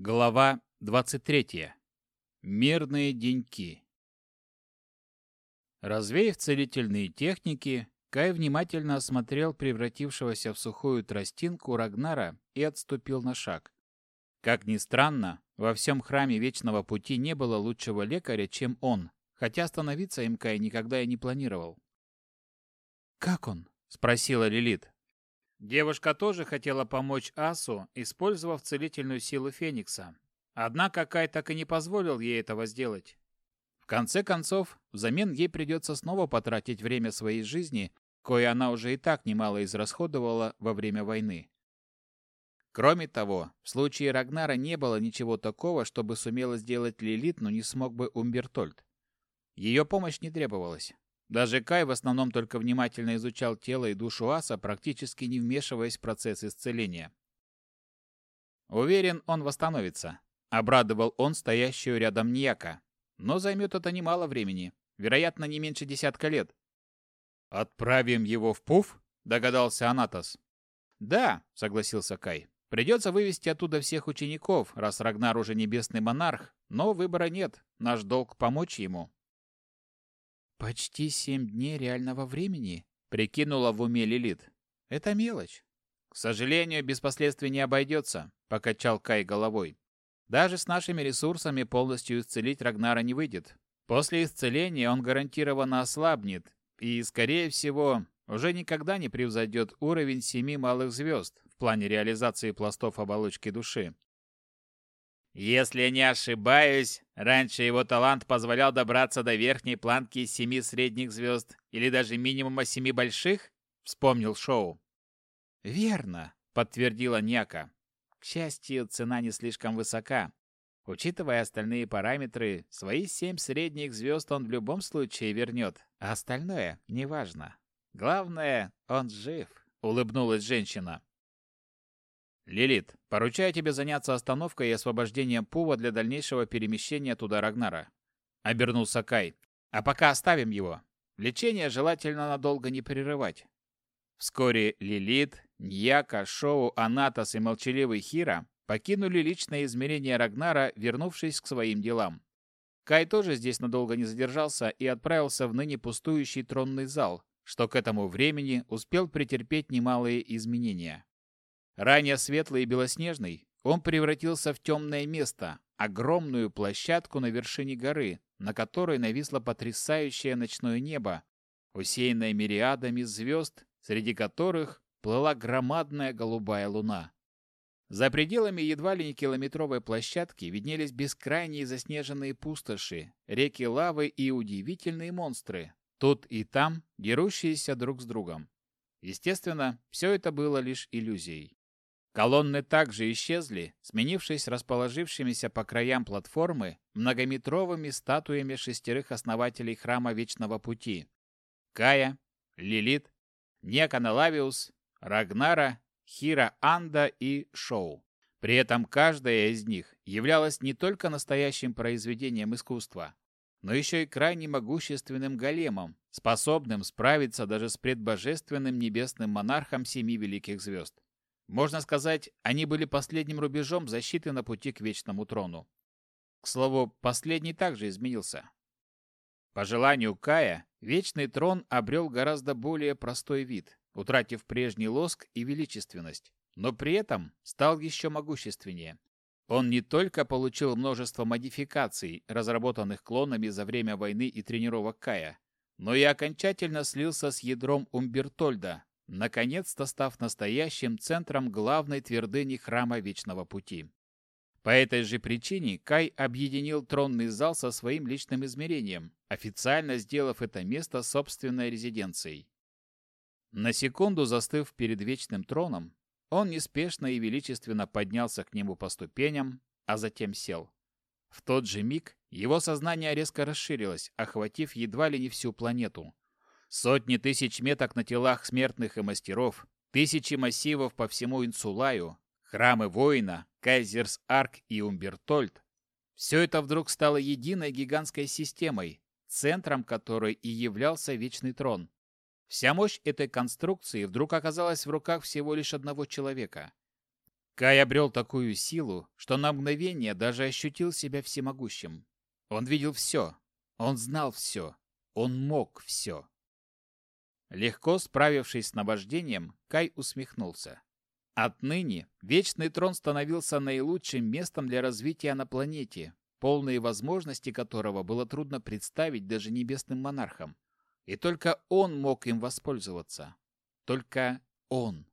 Глава 23. Мирные деньки. Развеяв целительные техники, Кай внимательно осмотрел превратившегося в сухую тростинку Рагнара и отступил на шаг. Как ни странно, во всем храме Вечного Пути не было лучшего лекаря, чем он, хотя становиться им Кай никогда и не планировал. «Как он?» — спросила Лилит. Девушка тоже хотела помочь Асу, использовав целительную силу Феникса. Однако Кай так и не позволил ей этого сделать. В конце концов, взамен ей придется снова потратить время своей жизни, кое она уже и так немало израсходовала во время войны. Кроме того, в случае Рагнара не было ничего такого, чтобы сумела сделать Лилит, но не смог бы Умбертольд. Ее помощь не требовалась. Даже Кай в основном только внимательно изучал тело и душу аса, практически не вмешиваясь в процесс исцеления. Уверен, он восстановится. Обрадовал он стоящую рядом Ньяка. Но займет это немало времени. Вероятно, не меньше десятка лет. «Отправим его в Пуф?» – догадался Анатос. «Да», – согласился Кай. «Придется вывести оттуда всех учеников, раз Рагнар уже небесный монарх, но выбора нет. Наш долг – помочь ему». «Почти семь дней реального времени», — прикинула в уме Лилит. «Это мелочь». «К сожалению, без последствий не обойдется», — покачал Кай головой. «Даже с нашими ресурсами полностью исцелить Рагнара не выйдет. После исцеления он гарантированно ослабнет и, скорее всего, уже никогда не превзойдет уровень семи малых звезд в плане реализации пластов оболочки души. Если не ошибаюсь, раньше его талант позволял добраться до верхней планки семи средних звезд или даже минимума семи больших, вспомнил Шоу. Верно, подтвердила Няка. К счастью, цена не слишком высока. Учитывая остальные параметры, свои семь средних звезд он в любом случае вернет, а остальное неважно. Главное, он жив, улыбнулась женщина. «Лилит, поручаю тебе заняться остановкой и освобождением Пува для дальнейшего перемещения туда Рагнара», — обернулся Кай. «А пока оставим его. Лечение желательно надолго не прерывать». Вскоре Лилит, Ньяка, Шоу, Анатас и молчаливый Хира покинули личное измерение Рагнара, вернувшись к своим делам. Кай тоже здесь надолго не задержался и отправился в ныне пустующий тронный зал, что к этому времени успел претерпеть немалые изменения. Ранее светлый и белоснежный, он превратился в темное место, огромную площадку на вершине горы, на которой нависло потрясающее ночное небо, усеянное мириадами звезд, среди которых плыла громадная голубая луна. За пределами едва ли не километровой площадки виднелись бескрайние заснеженные пустоши, реки лавы и удивительные монстры, тут и там дерущиеся друг с другом. Естественно, все это было лишь иллюзией. Колонны также исчезли, сменившись расположившимися по краям платформы многометровыми статуями шестерых основателей Храма Вечного Пути. Кая, Лилит, Неканалавиус, Рагнара, Хира Анда и Шоу. При этом каждая из них являлась не только настоящим произведением искусства, но еще и крайне могущественным големом, способным справиться даже с предбожественным небесным монархом семи великих звезд. Можно сказать, они были последним рубежом защиты на пути к Вечному Трону. К слову, последний также изменился. По желанию Кая, Вечный Трон обрел гораздо более простой вид, утратив прежний лоск и величественность, но при этом стал еще могущественнее. Он не только получил множество модификаций, разработанных клонами за время войны и тренировок Кая, но и окончательно слился с ядром Умбертольда, наконец-то став настоящим центром главной твердыни Храма Вечного Пути. По этой же причине Кай объединил тронный зал со своим личным измерением, официально сделав это место собственной резиденцией. На секунду застыв перед Вечным Троном, он неспешно и величественно поднялся к нему по ступеням, а затем сел. В тот же миг его сознание резко расширилось, охватив едва ли не всю планету. Сотни тысяч меток на телах смертных и мастеров, тысячи массивов по всему Инсулаю, храмы воина, Кайзерс Арк и Умбертольд. Все это вдруг стало единой гигантской системой, центром которой и являлся Вечный Трон. Вся мощь этой конструкции вдруг оказалась в руках всего лишь одного человека. Кай обрел такую силу, что на мгновение даже ощутил себя всемогущим. Он видел все, он знал все, он мог все. Легко справившись с наваждением, Кай усмехнулся. Отныне Вечный Трон становился наилучшим местом для развития на планете, полные возможности которого было трудно представить даже небесным монархам. И только он мог им воспользоваться. Только он.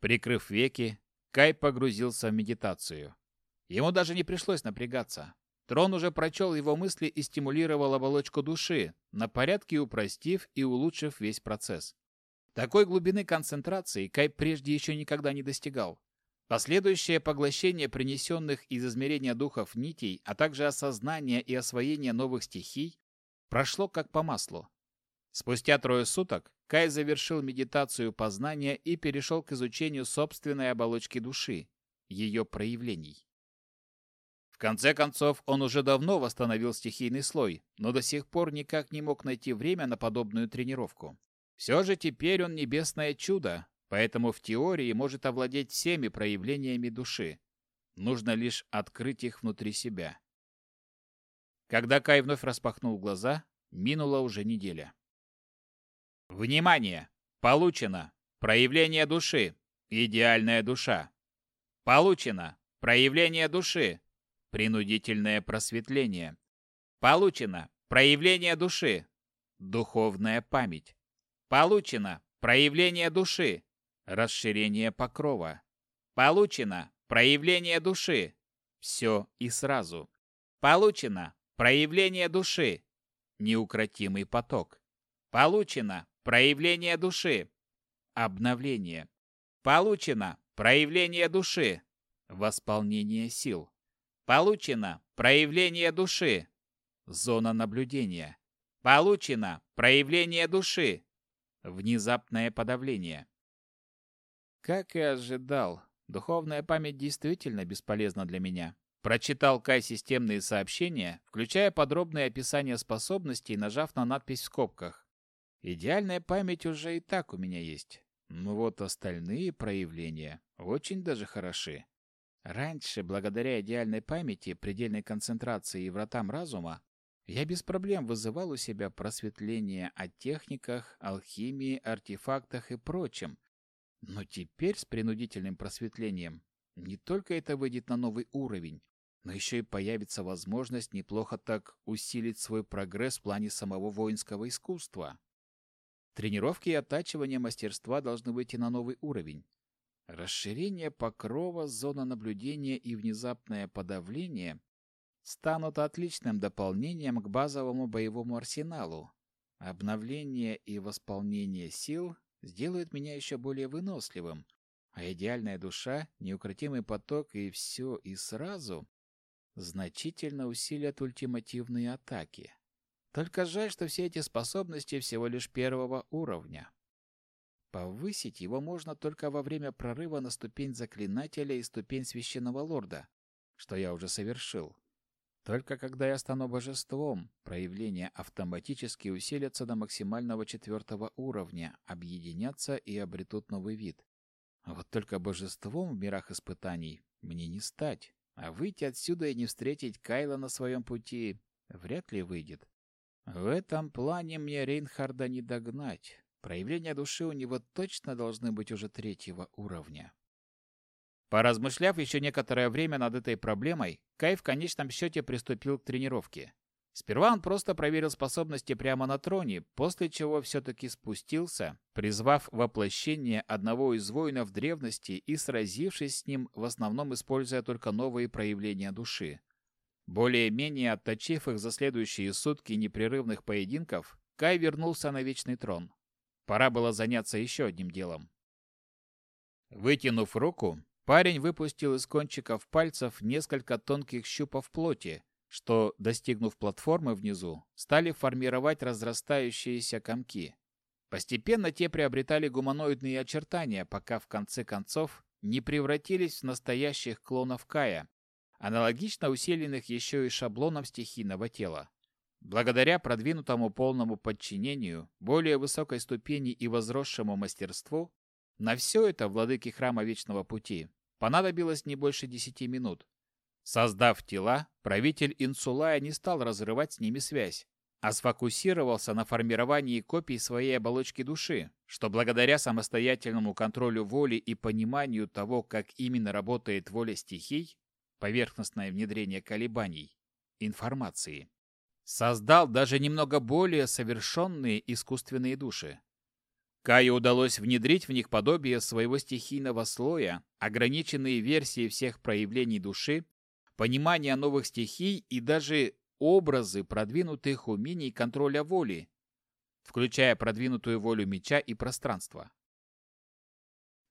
Прикрыв веки, Кай погрузился в медитацию. Ему даже не пришлось напрягаться. Трон уже прочел его мысли и стимулировал оболочку души, на порядке упростив и улучшив весь процесс. Такой глубины концентрации Кай прежде еще никогда не достигал. Последующее поглощение принесенных из измерения духов нитей, а также осознание и освоение новых стихий прошло как по маслу. Спустя трое суток Кай завершил медитацию познания и перешел к изучению собственной оболочки души, ее проявлений. В конце концов, он уже давно восстановил стихийный слой, но до сих пор никак не мог найти время на подобную тренировку. Все же теперь он небесное чудо, поэтому в теории может овладеть всеми проявлениями души. Нужно лишь открыть их внутри себя. Когда Кай вновь распахнул глаза, минула уже неделя. Внимание! Получено! Проявление души. Идеальная душа. Получено! Проявление души. Принудительное просветление. Получено. Проявление души. Духовная память. Получено. Проявление души. Расширение покрова. Получено. Проявление души. Все и сразу. Получено. Проявление души. Неукротимый поток. Получено. Проявление души. Обновление. Получено. Проявление души. Восполнение сил. Получено проявление души. Зона наблюдения. Получено проявление души. Внезапное подавление. Как и ожидал, духовная память действительно бесполезна для меня. Прочитал Кай системные сообщения, включая подробное описание способностей, нажав на надпись в скобках. Идеальная память уже и так у меня есть. Но вот остальные проявления очень даже хороши. Раньше, благодаря идеальной памяти, предельной концентрации и вратам разума, я без проблем вызывал у себя просветление о техниках, алхимии, артефактах и прочем. Но теперь с принудительным просветлением не только это выйдет на новый уровень, но еще и появится возможность неплохо так усилить свой прогресс в плане самого воинского искусства. Тренировки и оттачивание мастерства должны выйти на новый уровень. Расширение покрова, зона наблюдения и внезапное подавление станут отличным дополнением к базовому боевому арсеналу. Обновление и восполнение сил сделают меня еще более выносливым, а идеальная душа, неукротимый поток и все и сразу значительно усилят ультимативные атаки. Только жаль, что все эти способности всего лишь первого уровня. Повысить его можно только во время прорыва на ступень заклинателя и ступень священного лорда, что я уже совершил. Только когда я стану божеством, проявления автоматически усилятся до максимального четвертого уровня, объединятся и обретут новый вид. Вот только божеством в мирах испытаний мне не стать, а выйти отсюда и не встретить Кайла на своем пути вряд ли выйдет. В этом плане мне Рейнхарда не догнать. Проявления души у него точно должны быть уже третьего уровня. Поразмышляв еще некоторое время над этой проблемой, Кай в конечном счете приступил к тренировке. Сперва он просто проверил способности прямо на троне, после чего все-таки спустился, призвав воплощение одного из воинов древности и сразившись с ним, в основном используя только новые проявления души. Более-менее отточив их за следующие сутки непрерывных поединков, Кай вернулся на Вечный Трон. Пора было заняться еще одним делом. Вытянув руку, парень выпустил из кончиков пальцев несколько тонких щупов плоти, что, достигнув платформы внизу, стали формировать разрастающиеся комки. Постепенно те приобретали гуманоидные очертания, пока в конце концов не превратились в настоящих клонов Кая, аналогично усиленных еще и шаблоном стихийного тела. Благодаря продвинутому полному подчинению, более высокой ступени и возросшему мастерству, на все это владыки Храма Вечного Пути понадобилось не больше десяти минут. Создав тела, правитель Инсулая не стал разрывать с ними связь, а сфокусировался на формировании копий своей оболочки души, что благодаря самостоятельному контролю воли и пониманию того, как именно работает воля стихий, поверхностное внедрение колебаний, информации, создал даже немного более совершенные искусственные души. Каю удалось внедрить в них подобие своего стихийного слоя, ограниченные версии всех проявлений души, понимание новых стихий и даже образы продвинутых умений контроля воли, включая продвинутую волю меча и пространства.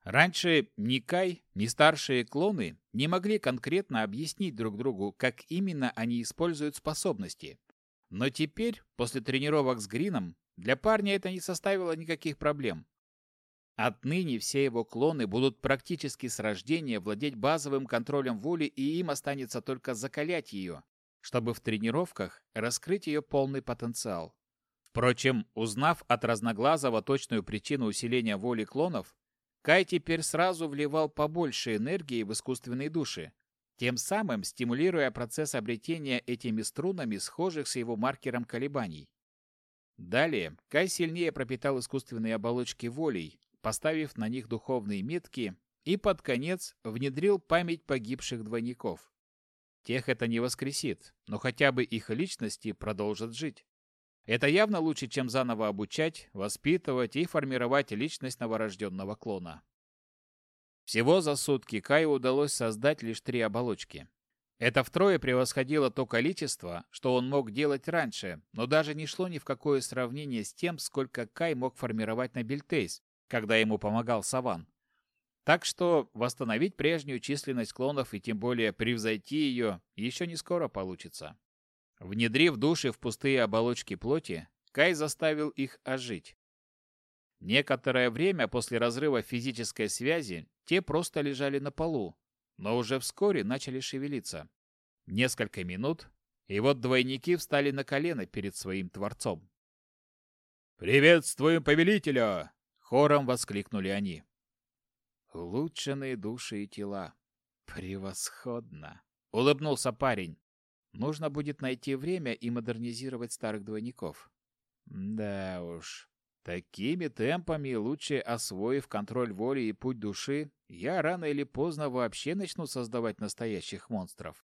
Раньше ни Кай, ни старшие клоны не могли конкретно объяснить друг другу, как именно они используют способности. Но теперь, после тренировок с Грином, для парня это не составило никаких проблем. Отныне все его клоны будут практически с рождения владеть базовым контролем воли, и им останется только закалять ее, чтобы в тренировках раскрыть ее полный потенциал. Впрочем, узнав от Разноглазого точную причину усиления воли клонов, Кай теперь сразу вливал побольше энергии в искусственные души, тем самым стимулируя процесс обретения этими струнами схожих с его маркером колебаний. Далее Кай сильнее пропитал искусственные оболочки волей, поставив на них духовные метки, и под конец внедрил память погибших двойников. Тех это не воскресит, но хотя бы их личности продолжат жить. Это явно лучше, чем заново обучать, воспитывать и формировать личность новорожденного клона. Всего за сутки Каю удалось создать лишь три оболочки. Это втрое превосходило то количество, что он мог делать раньше, но даже не шло ни в какое сравнение с тем, сколько Кай мог формировать на Бельтейс, когда ему помогал Саван. Так что восстановить прежнюю численность клонов и тем более превзойти ее еще не скоро получится. Внедрив души в пустые оболочки плоти, Кай заставил их ожить. Некоторое время после разрыва физической связи те просто лежали на полу, но уже вскоре начали шевелиться. Несколько минут, и вот двойники встали на колено перед своим творцом. «Приветствуем повелителя!» — хором воскликнули они. Улучшенные души и тела. Превосходно! Улыбнулся парень. Нужно будет найти время и модернизировать старых двойников. Да уж. Такими темпами, лучше освоив контроль воли и путь души, я рано или поздно вообще начну создавать настоящих монстров.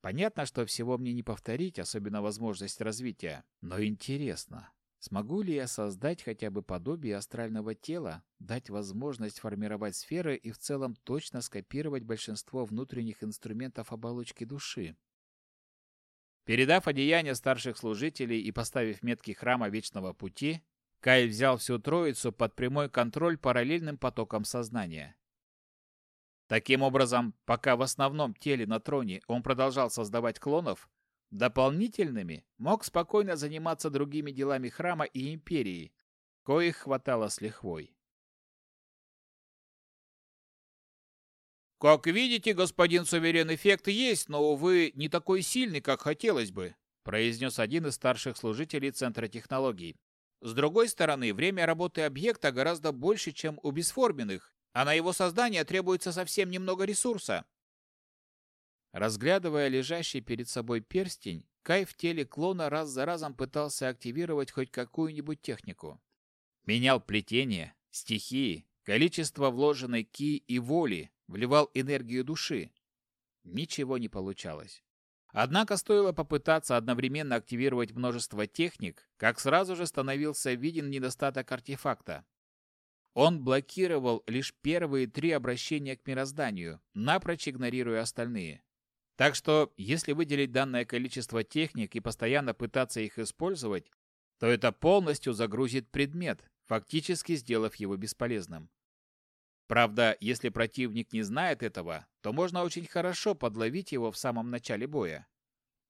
Понятно, что всего мне не повторить, особенно возможность развития, но интересно, Смогу ли я создать хотя бы подобие астрального тела, дать возможность формировать сферы и в целом точно скопировать большинство внутренних инструментов оболочки души? Передав одеяние старших служителей и поставив метки храма Вечного Пути, Кай взял всю троицу под прямой контроль параллельным потоком сознания. Таким образом, пока в основном теле на троне он продолжал создавать клонов, Дополнительными мог спокойно заниматься другими делами храма и империи, коих хватало с лихвой. «Как видите, господин суверен, эффект есть, но, увы, не такой сильный, как хотелось бы», произнес один из старших служителей Центра технологий. С другой стороны, время работы объекта гораздо больше, чем у бесформенных, а на его создание требуется совсем немного ресурса. Разглядывая лежащий перед собой перстень, Кай в теле клона раз за разом пытался активировать хоть какую-нибудь технику. Менял плетение, стихии, количество вложенной ки и воли, вливал энергию души. Ничего не получалось. Однако стоило попытаться одновременно активировать множество техник, как сразу же становился виден недостаток артефакта. Он блокировал лишь первые три обращения к мирозданию, напрочь игнорируя остальные. Так что, если выделить данное количество техник и постоянно пытаться их использовать, то это полностью загрузит предмет, фактически сделав его бесполезным. Правда, если противник не знает этого, то можно очень хорошо подловить его в самом начале боя.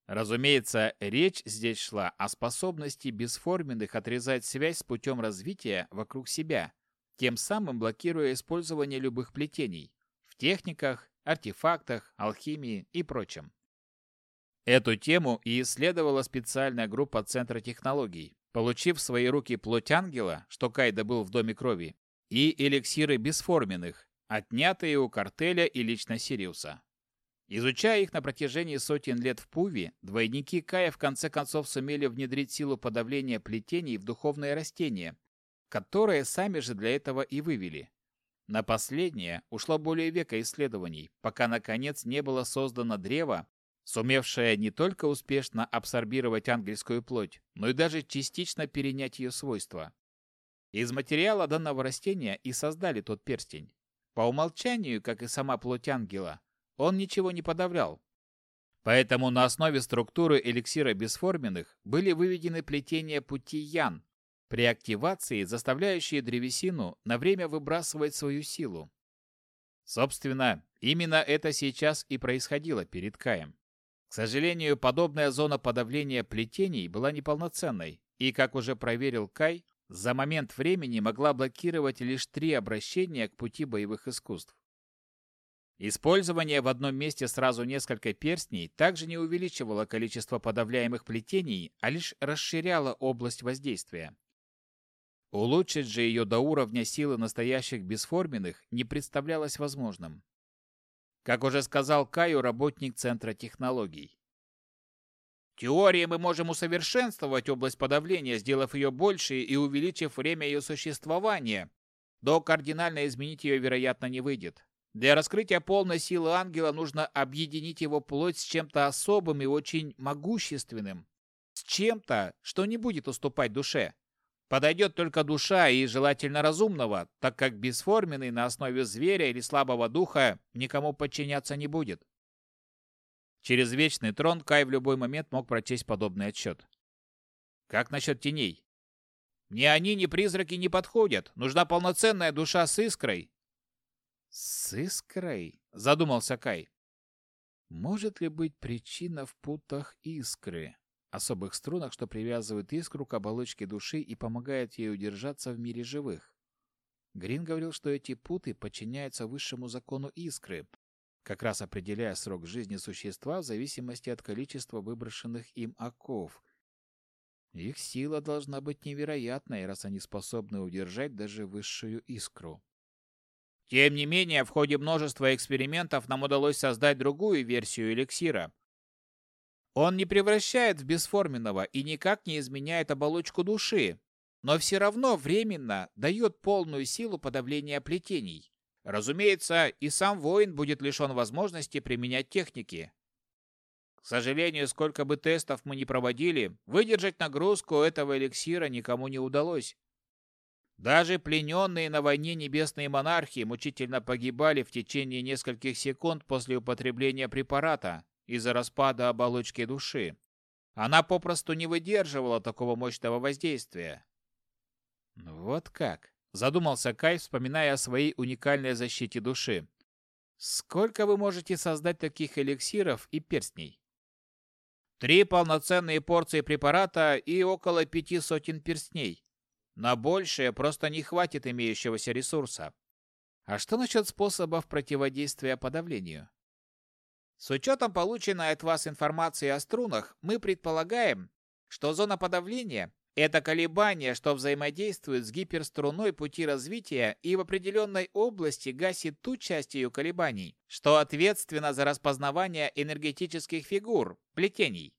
Разумеется, речь здесь шла о способности бесформенных отрезать связь с путем развития вокруг себя, тем самым блокируя использование любых плетений в техниках, артефактах, алхимии и прочем. Эту тему и исследовала специальная группа Центра технологий, получив в свои руки плоть ангела, что Кай добыл в Доме крови, и эликсиры бесформенных, отнятые у картеля и лично Сириуса. Изучая их на протяжении сотен лет в Пуве, двойники Кая в конце концов сумели внедрить силу подавления плетений в духовные растения, которые сами же для этого и вывели. На последнее ушло более века исследований, пока наконец не было создано древо, сумевшее не только успешно абсорбировать ангельскую плоть, но и даже частично перенять ее свойства. Из материала данного растения и создали тот перстень. По умолчанию, как и сама плоть ангела, он ничего не подавлял. Поэтому на основе структуры эликсира бесформенных были выведены плетения пути Ян, при активации заставляющие древесину на время выбрасывать свою силу. Собственно, именно это сейчас и происходило перед Каем. К сожалению, подобная зона подавления плетений была неполноценной, и, как уже проверил Кай, за момент времени могла блокировать лишь три обращения к пути боевых искусств. Использование в одном месте сразу несколько перстней также не увеличивало количество подавляемых плетений, а лишь расширяло область воздействия. Улучшить же ее до уровня силы настоящих бесформенных не представлялось возможным. Как уже сказал Каю, работник Центра технологий. Теории мы можем усовершенствовать область подавления, сделав ее больше и увеличив время ее существования, но кардинально изменить ее, вероятно, не выйдет. Для раскрытия полной силы ангела нужно объединить его плоть с чем-то особым и очень могущественным. С чем-то, что не будет уступать душе. Подойдет только душа и желательно разумного, так как бесформенный на основе зверя или слабого духа никому подчиняться не будет. Через Вечный Трон Кай в любой момент мог прочесть подобный отчет. Как насчет теней? Ни они, ни призраки не подходят. Нужна полноценная душа с искрой, «С искрой?» — задумался Кай. «Может ли быть причина в путах искры, особых струнах, что привязывают искру к оболочке души и помогают ей удержаться в мире живых?» Грин говорил, что эти путы подчиняются высшему закону искры, как раз определяя срок жизни существа в зависимости от количества выброшенных им оков. Их сила должна быть невероятной, раз они способны удержать даже высшую искру. Тем не менее, в ходе множества экспериментов нам удалось создать другую версию эликсира. Он не превращает в бесформенного и никак не изменяет оболочку души, но все равно временно дает полную силу подавления плетений. Разумеется, и сам воин будет лишен возможности применять техники. К сожалению, сколько бы тестов мы ни проводили, выдержать нагрузку этого эликсира никому не удалось. Даже плененные на войне небесные монархи мучительно погибали в течение нескольких секунд после употребления препарата из-за распада оболочки души. Она попросту не выдерживала такого мощного воздействия. «Вот как?» – задумался Кай, вспоминая о своей уникальной защите души. «Сколько вы можете создать таких эликсиров и перстней?» «Три полноценные порции препарата и около пяти сотен перстней», на большее просто не хватит имеющегося ресурса. А что насчет способов противодействия подавлению? С учетом полученной от вас информации о струнах, мы предполагаем, что зона подавления – это колебание, что взаимодействует с гиперструной пути развития и в определенной области гасит ту часть ее колебаний, что ответственна за распознавание энергетических фигур, плетений.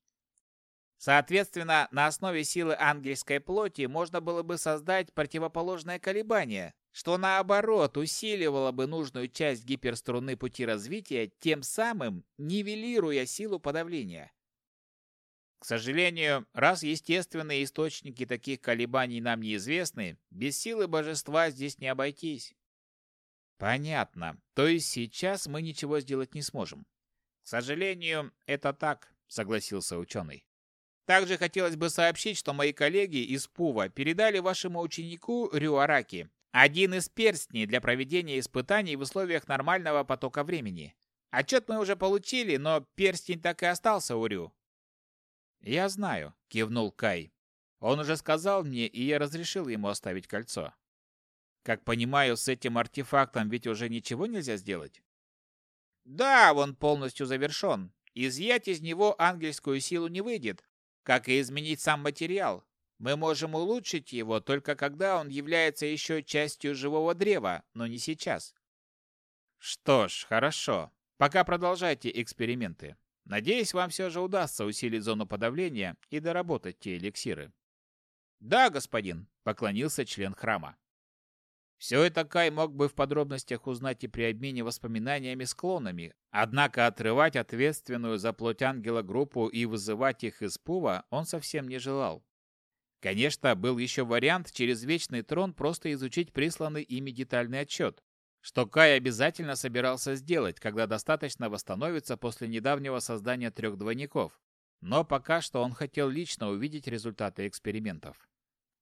Соответственно, на основе силы ангельской плоти можно было бы создать противоположное колебание, что наоборот усиливало бы нужную часть гиперструны пути развития, тем самым нивелируя силу подавления. К сожалению, раз естественные источники таких колебаний нам неизвестны, без силы божества здесь не обойтись. Понятно. То есть сейчас мы ничего сделать не сможем. К сожалению, это так, согласился ученый. Также хотелось бы сообщить, что мои коллеги из ПУВа передали вашему ученику Рюараки один из перстней для проведения испытаний в условиях нормального потока времени. Отчет мы уже получили, но перстень так и остался у Рю. «Я знаю», — кивнул Кай. «Он уже сказал мне, и я разрешил ему оставить кольцо. Как понимаю, с этим артефактом ведь уже ничего нельзя сделать?» «Да, он полностью завершен. Изъять из него ангельскую силу не выйдет, как и изменить сам материал. Мы можем улучшить его только когда он является еще частью живого древа, но не сейчас. Что ж, хорошо. Пока продолжайте эксперименты. Надеюсь, вам все же удастся усилить зону подавления и доработать те эликсиры. Да, господин, поклонился член храма. Все это Кай мог бы в подробностях узнать и при обмене воспоминаниями с клонами, однако отрывать ответственную за плоть ангела группу и вызывать их из пува он совсем не желал. Конечно, был еще вариант через Вечный Трон просто изучить присланный ими детальный отчет, что Кай обязательно собирался сделать, когда достаточно восстановится после недавнего создания трех двойников. Но пока что он хотел лично увидеть результаты экспериментов.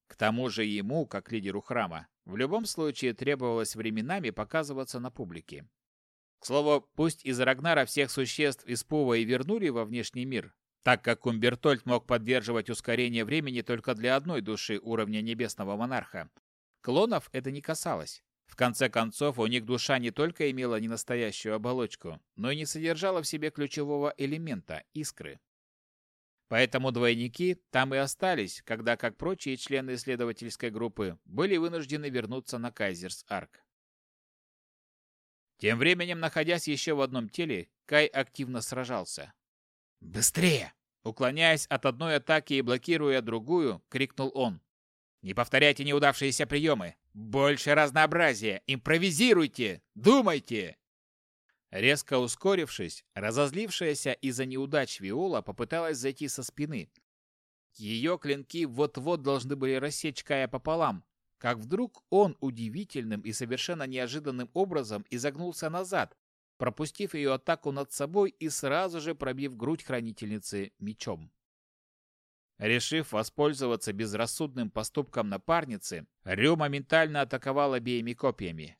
К тому же ему, как лидеру храма, в любом случае требовалось временами показываться на публике. К слову, пусть из Рагнара всех существ из Пува и вернули во внешний мир, так как Умбертольд мог поддерживать ускорение времени только для одной души уровня Небесного Монарха, клонов это не касалось. В конце концов, у них душа не только имела ненастоящую оболочку, но и не содержала в себе ключевого элемента – искры. Поэтому двойники там и остались, когда, как прочие члены исследовательской группы, были вынуждены вернуться на Кайзерс-Арк. Тем временем, находясь еще в одном теле, Кай активно сражался. «Быстрее!» Уклоняясь от одной атаки и блокируя другую, крикнул он. «Не повторяйте неудавшиеся приемы! Больше разнообразия! Импровизируйте! Думайте!» Резко ускорившись, разозлившаяся из-за неудач Виола попыталась зайти со спины. Ее клинки вот-вот должны были рассечь Кая пополам, как вдруг он удивительным и совершенно неожиданным образом изогнулся назад, пропустив ее атаку над собой и сразу же пробив грудь хранительницы мечом. Решив воспользоваться безрассудным поступком напарницы, Рю моментально атаковал обеими копьями.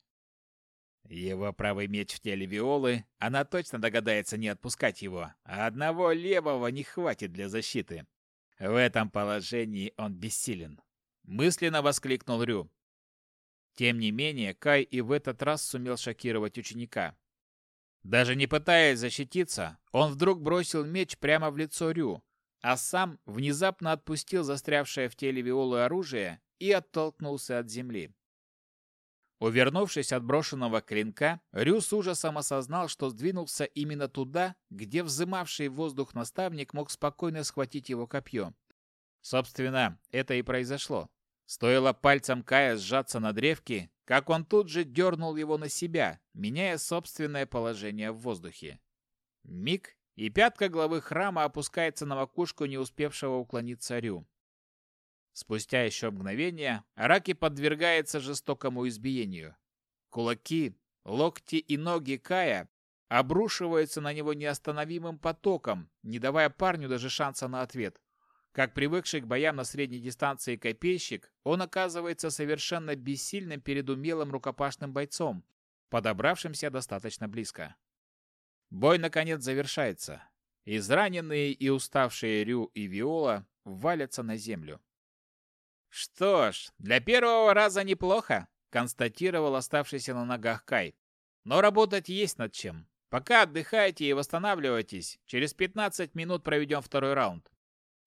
Его правый меч в теле Виолы, она точно догадается не отпускать его, а одного левого не хватит для защиты. В этом положении он бессилен. Мысленно воскликнул Рю. Тем не менее, Кай и в этот раз сумел шокировать ученика. Даже не пытаясь защититься, он вдруг бросил меч прямо в лицо Рю, а сам внезапно отпустил застрявшее в теле Виолы оружие и оттолкнулся от земли. Увернувшись от брошенного клинка, Рю с ужасом осознал, что сдвинулся именно туда, где взымавший воздух наставник мог спокойно схватить его копье. Собственно, это и произошло. Стоило пальцем Кая сжаться на древке, как он тут же дернул его на себя, меняя собственное положение в воздухе. Миг, и пятка главы храма опускается на макушку не успевшего уклониться Рю. Спустя еще мгновение Араки подвергается жестокому избиению. Кулаки, локти и ноги Кая обрушиваются на него неостановимым потоком, не давая парню даже шанса на ответ. Как привыкший к боям на средней дистанции копейщик, он оказывается совершенно бессильным перед умелым рукопашным бойцом, подобравшимся достаточно близко. Бой, наконец, завершается. Израненные и уставшие Рю и Виола валятся на землю. «Что ж, для первого раза неплохо», — констатировал оставшийся на ногах Кай. «Но работать есть над чем. Пока отдыхайте и восстанавливайтесь, через 15 минут проведем второй раунд.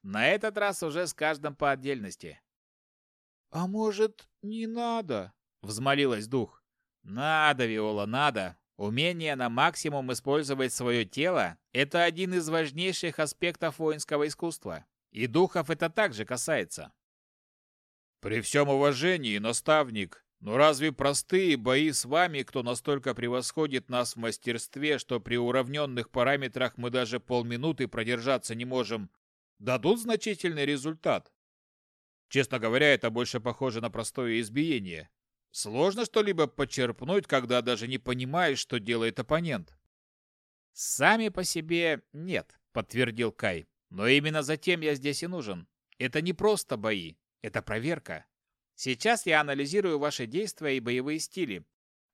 На этот раз уже с каждым по отдельности». «А может, не надо?» — взмолилась дух. «Надо, Виола, надо. Умение на максимум использовать свое тело – это один из важнейших аспектов воинского искусства. И духов это также касается. При всем уважении, наставник, но разве простые бои с вами, кто настолько превосходит нас в мастерстве, что при уравненных параметрах мы даже полминуты продержаться не можем, дадут значительный результат? Честно говоря, это больше похоже на простое избиение. Сложно что-либо почерпнуть, когда даже не понимаешь, что делает оппонент. «Сами по себе нет», — подтвердил Кай. «Но именно затем я здесь и нужен. Это не просто бои, это проверка. Сейчас я анализирую ваши действия и боевые стили,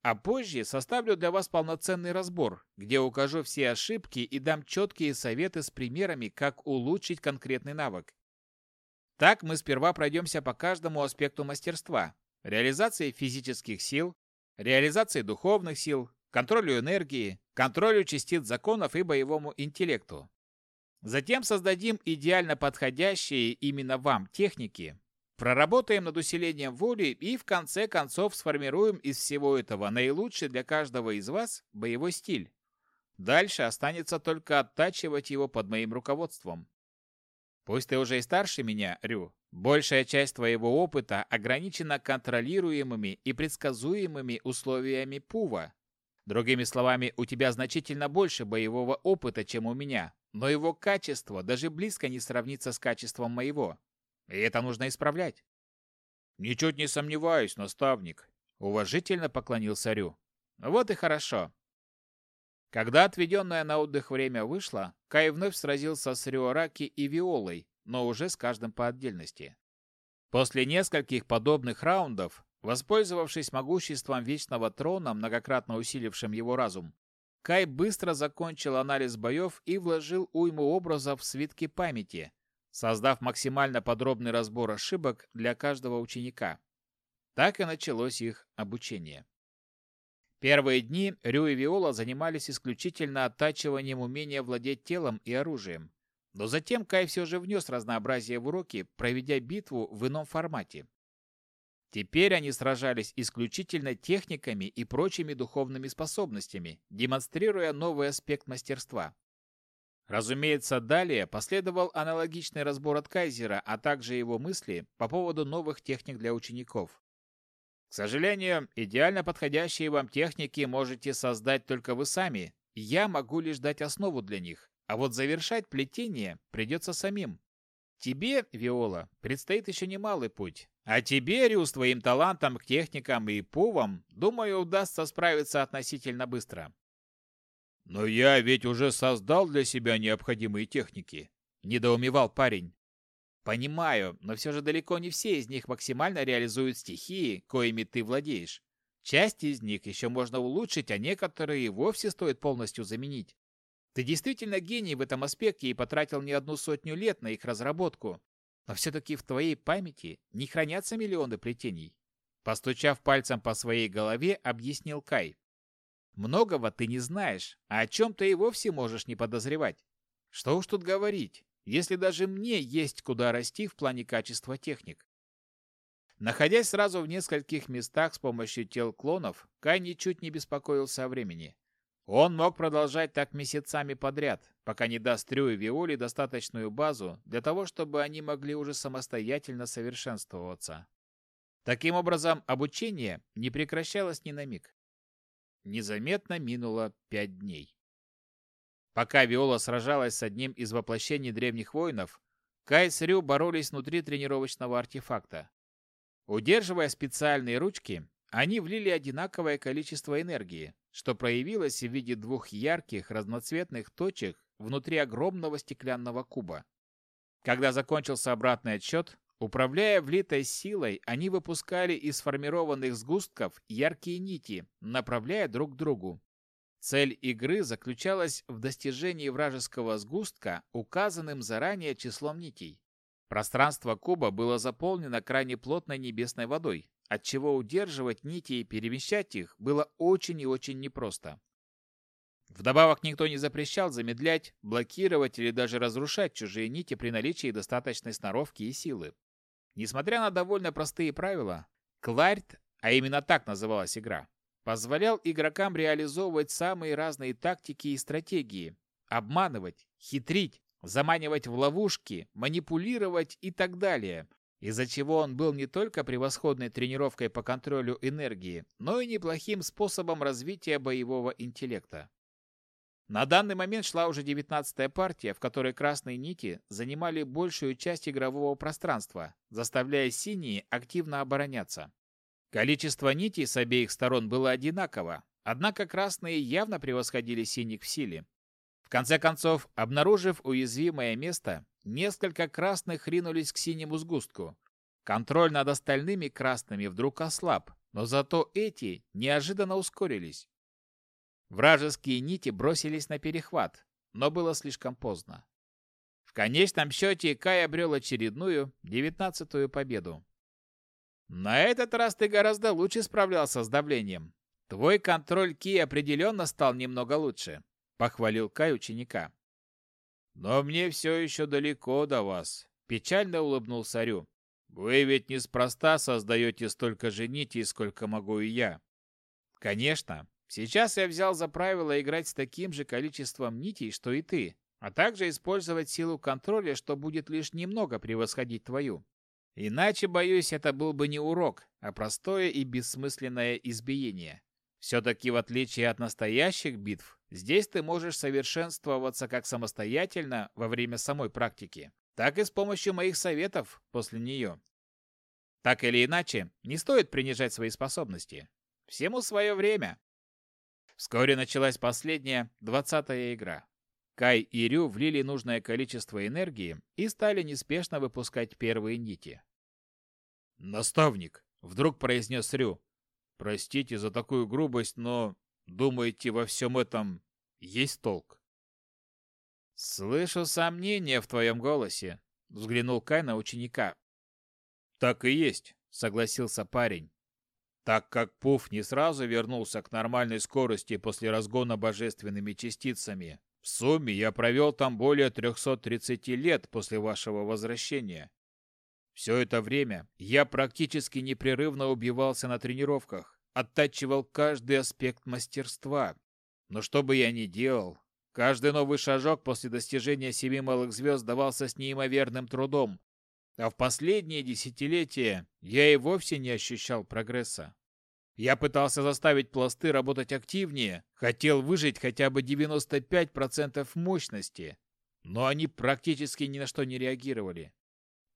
а позже составлю для вас полноценный разбор, где укажу все ошибки и дам четкие советы с примерами, как улучшить конкретный навык. Так мы сперва пройдемся по каждому аспекту мастерства. Реализации физических сил, реализации духовных сил, контролю энергии, контролю частиц законов и боевому интеллекту. Затем создадим идеально подходящие именно вам техники, Проработаем над усилением воли и в конце концов сформируем из всего этого наилучший для каждого из вас боевой стиль. Дальше останется только оттачивать его под моим руководством. Пусть ты уже и старше меня, Рю, большая часть твоего опыта ограничена контролируемыми и предсказуемыми условиями Пува. Другими словами, у тебя значительно больше боевого опыта, чем у меня, но его качество даже близко не сравнится с качеством моего. И это нужно исправлять. Ничуть не сомневаюсь, наставник, уважительно поклонился Рю. Вот и хорошо. Когда отведенное на отдых время вышло, Кай вновь сразился с Риораки и Виолой, но уже с каждым по отдельности. После нескольких подобных раундов, воспользовавшись могуществом Вечного Трона, многократно усилившим его разум, Кай быстро закончил анализ боев и вложил уйму образов в свитки памяти, создав максимально подробный разбор ошибок для каждого ученика. Так и началось их обучение. Первые дни Рю и Виола занимались исключительно оттачиванием умения владеть телом и оружием. Но затем Кай все же внес разнообразие в уроки, проведя битву в ином формате. Теперь они сражались исключительно техниками и прочими духовными способностями, демонстрируя новый аспект мастерства. Разумеется, далее последовал аналогичный разбор от Кайзера, а также его мысли по поводу новых техник для учеников. К сожалению, идеально подходящие вам техники можете создать только вы сами. Я могу лишь дать основу для них, а вот завершать плетение придется самим. Тебе, Виола, предстоит еще немалый путь. А тебе, Рю, с твоим талантом к техникам и пувам, думаю, удастся справиться относительно быстро. Но я ведь уже создал для себя необходимые техники, недоумевал парень. Понимаю, но все же далеко не все из них максимально реализуют стихии, коими ты владеешь. Часть из них еще можно улучшить, а некоторые и вовсе стоит полностью заменить. Ты действительно гений в этом аспекте и потратил не одну сотню лет на их разработку. Но все-таки в твоей памяти не хранятся миллионы плетений. Постучав пальцем по своей голове, объяснил Кай. Многого ты не знаешь, а о чем ты и вовсе можешь не подозревать. Что уж тут говорить если даже мне есть куда расти в плане качества техник. Находясь сразу в нескольких местах с помощью тел клонов, Кай ничуть не беспокоился о времени. Он мог продолжать так месяцами подряд, пока не даст Трю и Виоле достаточную базу для того, чтобы они могли уже самостоятельно совершенствоваться. Таким образом, обучение не прекращалось ни на миг. Незаметно минуло пять дней. Пока Виола сражалась с одним из воплощений древних воинов, Кай с Рю боролись внутри тренировочного артефакта. Удерживая специальные ручки, они влили одинаковое количество энергии, что проявилось в виде двух ярких разноцветных точек внутри огромного стеклянного куба. Когда закончился обратный отсчет, управляя влитой силой, они выпускали из сформированных сгустков яркие нити, направляя друг к другу. Цель игры заключалась в достижении вражеского сгустка указанным заранее числом нитей. Пространство куба было заполнено крайне плотной небесной водой, отчего удерживать нити и перемещать их было очень и очень непросто. Вдобавок никто не запрещал замедлять, блокировать или даже разрушать чужие нити при наличии достаточной сноровки и силы. Несмотря на довольно простые правила, Кларт, а именно так называлась игра, позволял игрокам реализовывать самые разные тактики и стратегии, обманывать, хитрить, заманивать в ловушки, манипулировать и так далее, из-за чего он был не только превосходной тренировкой по контролю энергии, но и неплохим способом развития боевого интеллекта. На данный момент шла уже девятнадцатая партия, в которой красные нити занимали большую часть игрового пространства, заставляя синие активно обороняться. Количество нитей с обеих сторон было одинаково, однако красные явно превосходили синих в силе. В конце концов, обнаружив уязвимое место, несколько красных ринулись к синему сгустку. Контроль над остальными красными вдруг ослаб, но зато эти неожиданно ускорились. Вражеские нити бросились на перехват, но было слишком поздно. В конечном счете Кай обрел очередную, девятнадцатую победу. На этот раз ты гораздо лучше справлялся с давлением. Твой контроль ки определенно стал немного лучше, похвалил Кай ученика. Но мне все еще далеко до вас, печально улыбнулся Рю. Вы ведь неспроста создаете столько же нитей, сколько могу и я. Конечно. Сейчас я взял за правило играть с таким же количеством нитей, что и ты, а также использовать силу контроля, что будет лишь немного превосходить твою. Иначе, боюсь, это был бы не урок, а простое и бессмысленное избиение. Все-таки, в отличие от настоящих битв, здесь ты можешь совершенствоваться как самостоятельно во время самой практики, так и с помощью моих советов после нее. Так или иначе, не стоит принижать свои способности. Всему свое время. Вскоре началась последняя, двадцатая игра. Кай и Рю влили нужное количество энергии и стали неспешно выпускать первые нити. «Наставник!» — вдруг произнес Рю. «Простите за такую грубость, но, думаете, во всем этом есть толк?» «Слышу сомнения в твоем голосе», — взглянул Кай на ученика. «Так и есть», — согласился парень. Так как Пуф не сразу вернулся к нормальной скорости после разгона божественными частицами, в сумме я провел там более 330 лет после вашего возвращения. Все это время я практически непрерывно убивался на тренировках, оттачивал каждый аспект мастерства. Но что бы я ни делал, каждый новый шажок после достижения семи малых звезд давался с неимоверным трудом, а в последние десятилетия я и вовсе не ощущал прогресса. Я пытался заставить пласты работать активнее, хотел выжить хотя бы 95% мощности, но они практически ни на что не реагировали.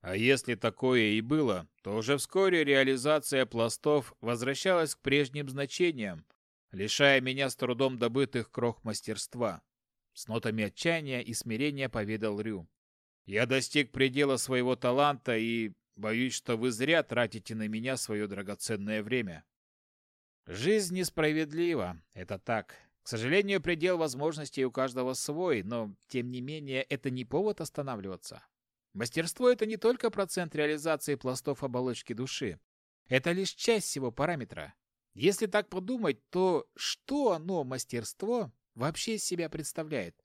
А если такое и было, то уже вскоре реализация пластов возвращалась к прежним значениям, лишая меня с трудом добытых крох мастерства. С нотами отчаяния и смирения поведал Рю. Я достиг предела своего таланта и боюсь, что вы зря тратите на меня свое драгоценное время. Жизнь несправедлива, это так. К сожалению, предел возможностей у каждого свой, но, тем не менее, это не повод останавливаться. Мастерство – это не только процент реализации пластов оболочки души. Это лишь часть всего параметра. Если так подумать, то что оно, мастерство, вообще из себя представляет?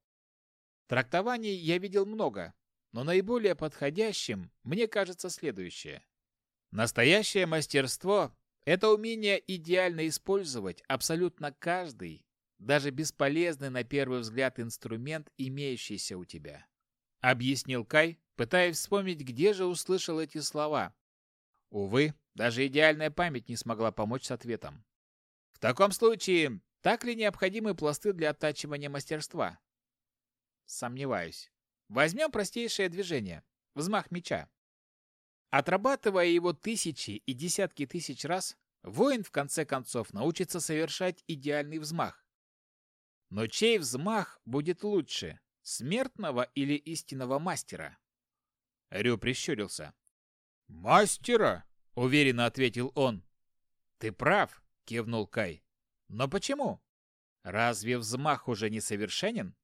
Трактований я видел много, но наиболее подходящим мне кажется следующее. Настоящее мастерство это умение идеально использовать абсолютно каждый, даже бесполезный на первый взгляд инструмент, имеющийся у тебя. Объяснил Кай, пытаясь вспомнить, где же услышал эти слова. Увы, даже идеальная память не смогла помочь с ответом. В таком случае, так ли необходимы пласты для оттачивания мастерства? Сомневаюсь. Возьмем простейшее движение. Взмах меча. Отрабатывая его тысячи и десятки тысяч раз, воин в конце концов научится совершать идеальный взмах. Но чей взмах будет лучше, смертного или истинного мастера? Рю прищурился. «Мастера!» — уверенно ответил он. «Ты прав», — кивнул Кай. «Но почему? Разве взмах уже не совершенен?»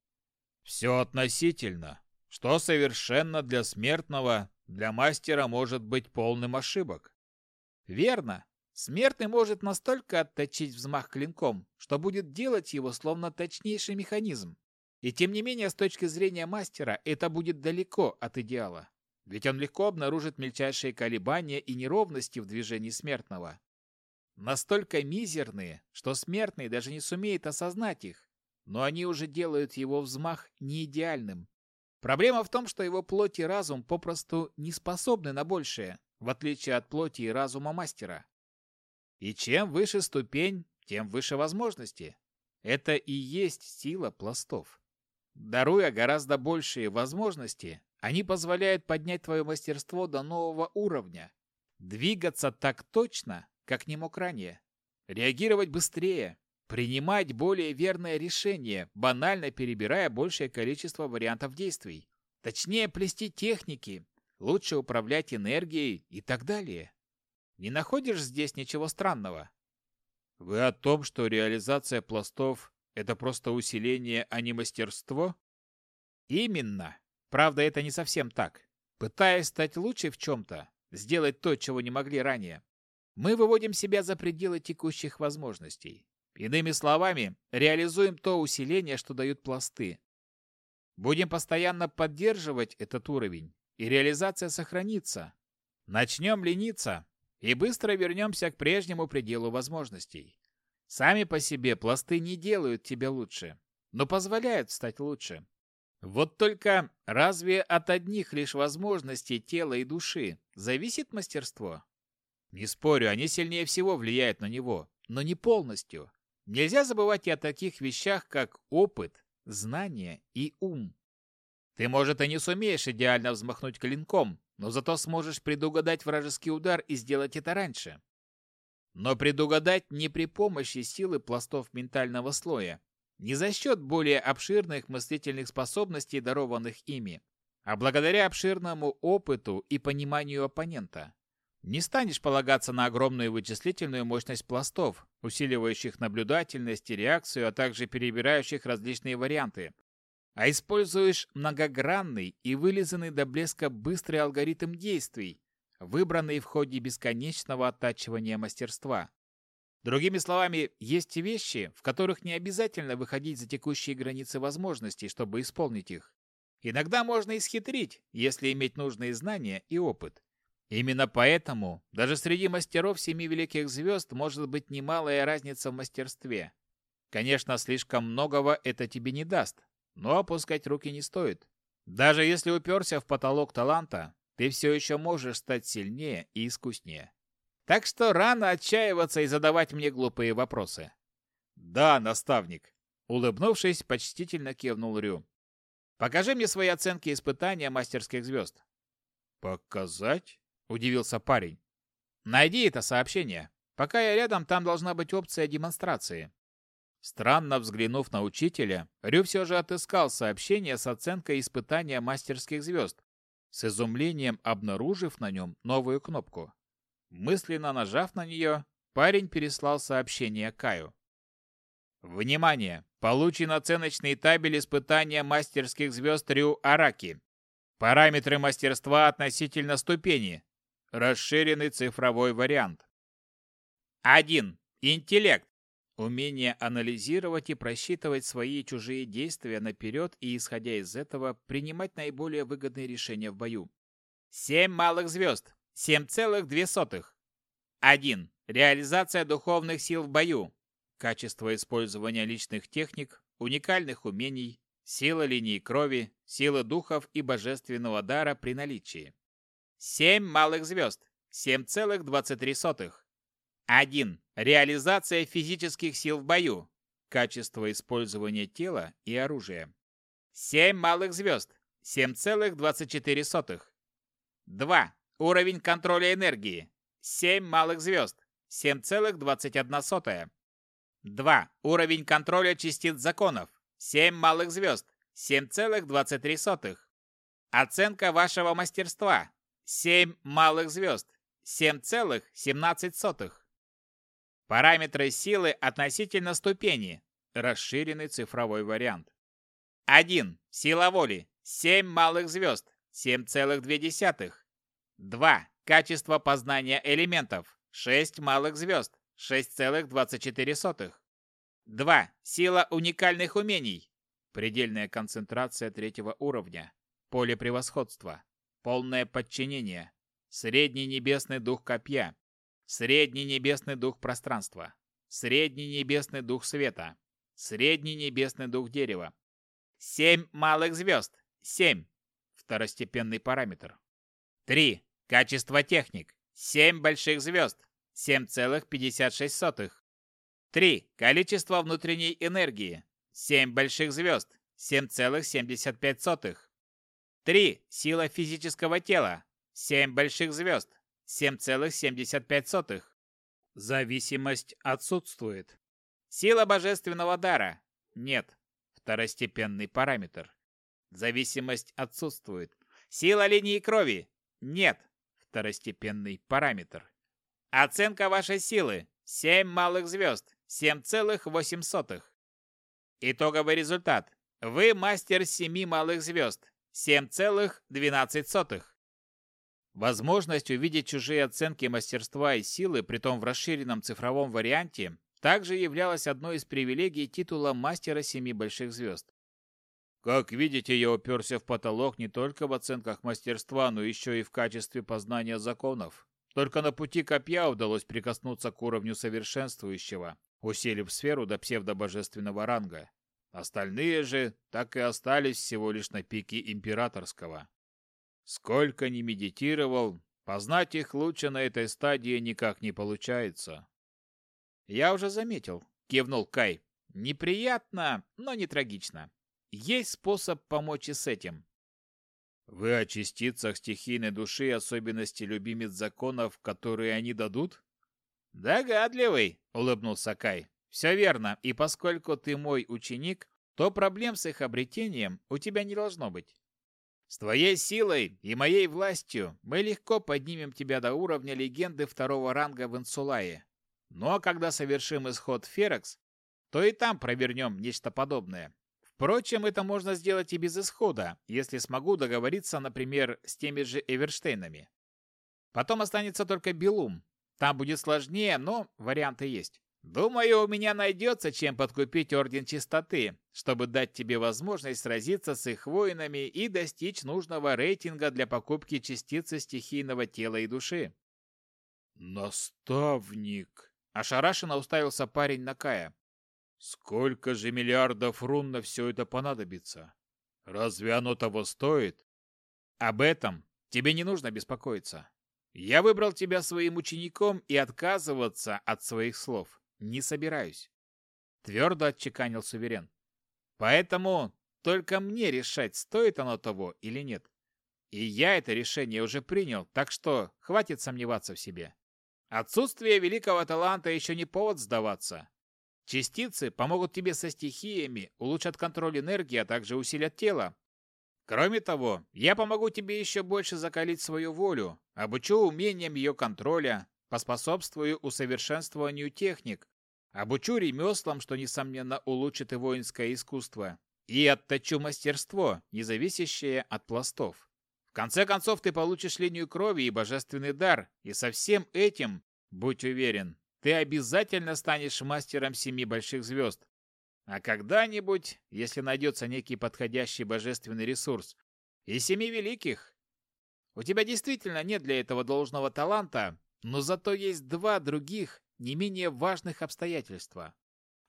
«Все относительно. Что совершенно для смертного, для мастера может быть полным ошибок. Верно. Смертный может настолько отточить взмах клинком, что будет делать его словно точнейший механизм. И тем не менее, с точки зрения мастера, это будет далеко от идеала. Ведь он легко обнаружит мельчайшие колебания и неровности в движении смертного. Настолько мизерные, что смертный даже не сумеет осознать их, но они уже делают его взмах неидеальным, Проблема в том, что его плоть и разум попросту не способны на большее, в отличие от плоти и разума мастера. И чем выше ступень, тем выше возможности. Это и есть сила пластов. Даруя гораздо большие возможности, они позволяют поднять твое мастерство до нового уровня, двигаться так точно, как не мог ранее, реагировать быстрее, Принимать более верное решение, банально перебирая большее количество вариантов действий. Точнее, плести техники, лучше управлять энергией и так далее. Не находишь здесь ничего странного? Вы о том, что реализация пластов – это просто усиление, а не мастерство? Именно. Правда, это не совсем так. Пытаясь стать лучше в чем-то, сделать то, чего не могли ранее, мы выводим себя за пределы текущих возможностей. Иными словами, реализуем то усиление, что дают пласты. Будем постоянно поддерживать этот уровень, и реализация сохранится. Начнем лениться и быстро вернемся к прежнему пределу возможностей. Сами по себе пласты не делают тебя лучше, но позволяют стать лучше. Вот только разве от одних лишь возможностей тела и души зависит мастерство? Не спорю, они сильнее всего влияют на него, но не полностью. Нельзя забывать и о таких вещах, как опыт, знание и ум. Ты, может, и не сумеешь идеально взмахнуть клинком, но зато сможешь предугадать вражеский удар и сделать это раньше. Но предугадать не при помощи силы пластов ментального слоя, не за счет более обширных мыслительных способностей, дарованных ими, а благодаря обширному опыту и пониманию оппонента. Не станешь полагаться на огромную вычислительную мощность пластов, усиливающих наблюдательность и реакцию, а также перебирающих различные варианты, а используешь многогранный и вылизанный до блеска быстрый алгоритм действий, выбранный в ходе бесконечного оттачивания мастерства. Другими словами, есть вещи, в которых не обязательно выходить за текущие границы возможностей, чтобы исполнить их. Иногда можно исхитрить, если иметь нужные знания и опыт. Именно поэтому даже среди мастеров семи великих звезд может быть немалая разница в мастерстве. Конечно, слишком многого это тебе не даст, но опускать руки не стоит. Даже если уперся в потолок таланта, ты все еще можешь стать сильнее и искуснее. Так что рано отчаиваться и задавать мне глупые вопросы. Да, наставник. Улыбнувшись, почтительно кивнул Рю. Покажи мне свои оценки испытания мастерских звезд. Показать? Удивился парень. Найди это сообщение. Пока я рядом, там должна быть опция демонстрации. Странно взглянув на учителя, Рю все же отыскал сообщение с оценкой испытания мастерских звезд, с изумлением обнаружив на нем новую кнопку. Мысленно нажав на нее, парень переслал сообщение Каю. Внимание! Получен оценочный табель испытания мастерских звезд Рю Араки. Параметры мастерства относительно ступени. Расширенный цифровой вариант. 1. Интеллект. Умение анализировать и просчитывать свои и чужие действия наперед и, исходя из этого, принимать наиболее выгодные решения в бою. 7 малых звезд. 7,2. 1. Реализация духовных сил в бою. Качество использования личных техник, уникальных умений, сила линии крови, сила духов и божественного дара при наличии. 7 малых звезд. 7,23. 1. Реализация физических сил в бою. Качество использования тела и оружия. 7 малых звезд. 7,24. 2. Уровень контроля энергии. 7 малых звезд. 7,21. 2. Уровень контроля частиц законов. 7 малых звезд. 7,23. Оценка вашего мастерства. 7 малых звезд. 7,17. Параметры силы относительно ступени. Расширенный цифровой вариант. 1. Сила воли. 7 малых звезд. 7,2. 2. Качество познания элементов. 6 малых звезд. 6,24. 2. Сила уникальных умений. Предельная концентрация третьего уровня. Поле превосходства. Полное подчинение. Средний небесный дух копья. Средний небесный дух пространства. Средний небесный дух света. Средний небесный дух дерева. 7 малых звезд. 7. Второстепенный параметр. 3. Качество техник. 7 больших звезд. 7,56. 3. Количество внутренней энергии. 7 больших звезд. 7,75. 3. Сила физического тела. 7 больших звезд. 7,75. Зависимость отсутствует. Сила божественного дара. Нет. Второстепенный параметр. Зависимость отсутствует. Сила линии крови. Нет второстепенный параметр. Оценка вашей силы 7 малых звезд, 7,8. Итоговый результат. Вы мастер 7 малых звезд, 7,12. Возможность увидеть чужие оценки мастерства и силы, притом в расширенном цифровом варианте, также являлась одной из привилегий титула мастера семи больших звезд. Как видите, я уперся в потолок не только в оценках мастерства, но еще и в качестве познания законов. Только на пути копья удалось прикоснуться к уровню совершенствующего, усилив сферу до псевдобожественного ранга. Остальные же так и остались всего лишь на пике императорского. Сколько ни медитировал, познать их лучше на этой стадии никак не получается. Я уже заметил, кивнул Кай. Неприятно, но не трагично. Есть способ помочь и с этим. Вы о частицах стихийной души особенности любимец законов, которые они дадут? Догадливый, улыбнулся Кай. Все верно, и поскольку ты мой ученик, то проблем с их обретением у тебя не должно быть. С твоей силой и моей властью мы легко поднимем тебя до уровня легенды второго ранга в Инсулае. А когда совершим исход Ферекс, то и там провернем нечто подобное. Впрочем, это можно сделать и без исхода, если смогу договориться, например, с теми же Эверштейнами. Потом останется только Белум. Там будет сложнее, но варианты есть. Думаю, у меня найдется чем подкупить Орден Чистоты, чтобы дать тебе возможность сразиться с их воинами и достичь нужного рейтинга для покупки частицы стихийного тела и души. Наставник! Ошарашенно уставился парень на Кая. Сколько же миллиардов рун на все это понадобится? Разве оно того стоит? Об этом тебе не нужно беспокоиться. Я выбрал тебя своим учеником и отказываться от своих слов не собираюсь. Твердо отчеканил суверен. Поэтому только мне решать, стоит оно того или нет. И я это решение уже принял, так что хватит сомневаться в себе. Отсутствие великого таланта еще не повод сдаваться. Частицы помогут тебе со стихиями, улучшат контроль энергии, а также усилят тело. Кроме того, я помогу тебе еще больше закалить свою волю, обучу умениям ее контроля, поспособствую усовершенствованию техник, обучу ремеслам, что, несомненно, улучшит и воинское искусство, и отточу мастерство, не зависящее от пластов. В конце концов, ты получишь линию крови и божественный дар, и со всем этим, будь уверен, ты обязательно станешь мастером семи больших звезд. А когда-нибудь, если найдется некий подходящий божественный ресурс, и семи великих. У тебя действительно нет для этого должного таланта, но зато есть два других, не менее важных обстоятельства.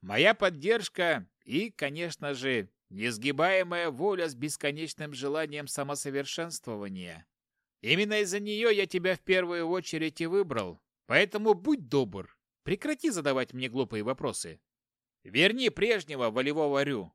Моя поддержка и, конечно же, несгибаемая воля с бесконечным желанием самосовершенствования. Именно из-за нее я тебя в первую очередь и выбрал, поэтому будь добр, Прекрати задавать мне глупые вопросы. Верни прежнего волевого Рю.